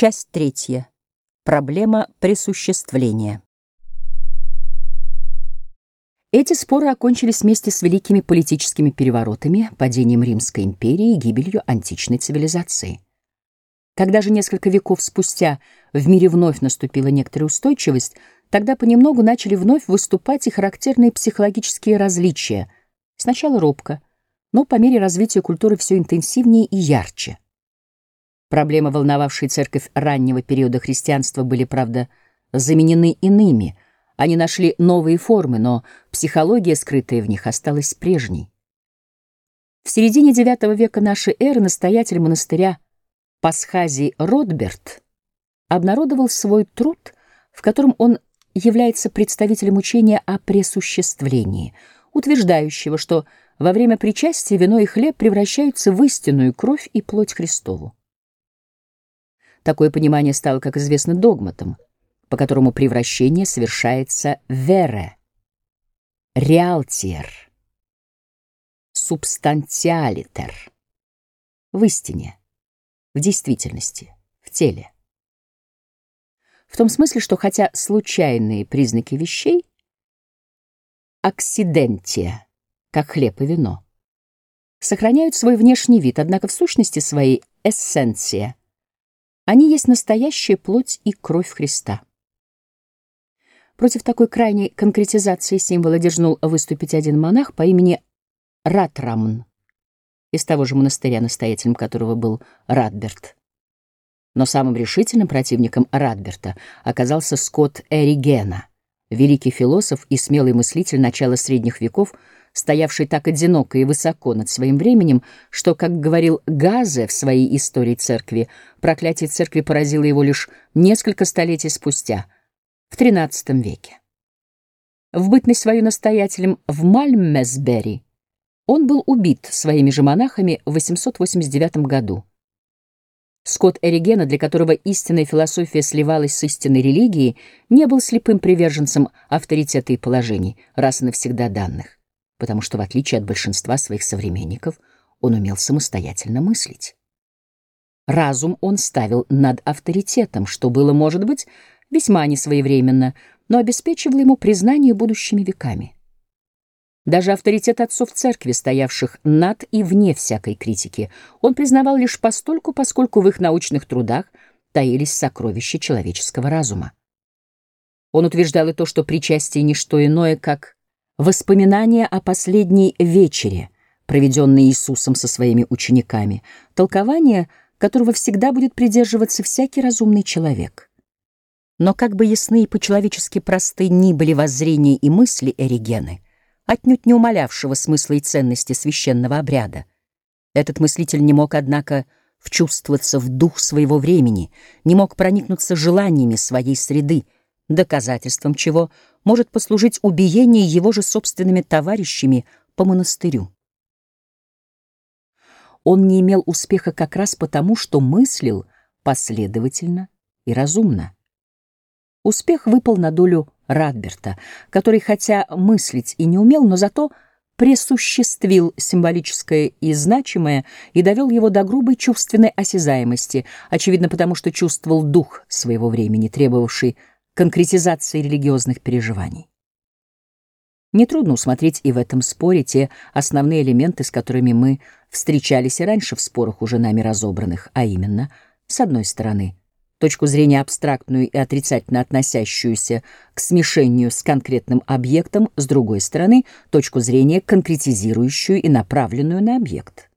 Часть третья. Проблема присуществления. Эти споры окончились вместе с великими политическими переворотами, падением Римской империи и гибелью античной цивилизации. Когда же несколько веков спустя в мире вновь наступила некоторая устойчивость, тогда понемногу начали вновь выступать и характерные психологические различия, сначала робко, но по мере развития культуры все интенсивнее и ярче. Проблемы, волновавшие церковь раннего периода христианства, были, правда, заменены иными. Они нашли новые формы, но психология, скрытая в них, осталась прежней. В середине IX века нашей эры настоятель монастыря Пасхазий Ротберт обнародовал свой труд, в котором он является представителем учения о пресуществлении, утверждающего, что во время причастия вино и хлеб превращаются в истинную кровь и плоть Христову. Такое понимание стало, как известно, догматом, по которому превращение совершается вере, реалтиер, субстантиалитер, в истине, в действительности, в теле. В том смысле, что хотя случайные признаки вещей, аксидентия, как хлеб и вино, сохраняют свой внешний вид, однако в сущности своей эссенция они есть настоящая плоть и кровь Христа. Против такой крайней конкретизации символа дерзнул выступить один монах по имени Ратрамн, из того же монастыря, настоятелем которого был Радберт. Но самым решительным противником Радберта оказался Скотт Эригена, великий философ и смелый мыслитель начала средних веков, стоявший так одиноко и высоко над своим временем, что, как говорил Газе в своей истории церкви, проклятие церкви поразило его лишь несколько столетий спустя, в XIII веке. В бытность свою настоятелем в Мальмесбери он был убит своими же монахами в 889 году. Скотт Эригена, для которого истинная философия сливалась с истинной религией, не был слепым приверженцем авторитета и положений, раз и навсегда данных потому что, в отличие от большинства своих современников, он умел самостоятельно мыслить. Разум он ставил над авторитетом, что было, может быть, весьма несвоевременно, но обеспечивало ему признание будущими веками. Даже авторитет отцов церкви, стоявших над и вне всякой критики, он признавал лишь постольку, поскольку в их научных трудах таились сокровища человеческого разума. Он утверждал и то, что причастие — не что иное, как Воспоминания о последней вечере, проведенной Иисусом со своими учениками, толкование которого всегда будет придерживаться всякий разумный человек. Но как бы ясны и по-человечески просты ни были воззрения и мысли Эригены, отнюдь не умалявшего смысла и ценности священного обряда, этот мыслитель не мог, однако, вчувствоваться в дух своего времени, не мог проникнуться желаниями своей среды, доказательством чего может послужить убиение его же собственными товарищами по монастырю. Он не имел успеха как раз потому, что мыслил последовательно и разумно. Успех выпал на долю Радберта, который, хотя мыслить и не умел, но зато пресуществил символическое и значимое и довел его до грубой чувственной осязаемости, очевидно потому, что чувствовал дух своего времени, требовавший конкретизации религиозных переживаний. Нетрудно усмотреть и в этом споре те основные элементы, с которыми мы встречались и раньше в спорах уже нами разобранных, а именно, с одной стороны, точку зрения абстрактную и отрицательно относящуюся к смешению с конкретным объектом, с другой стороны, точку зрения конкретизирующую и направленную на объект.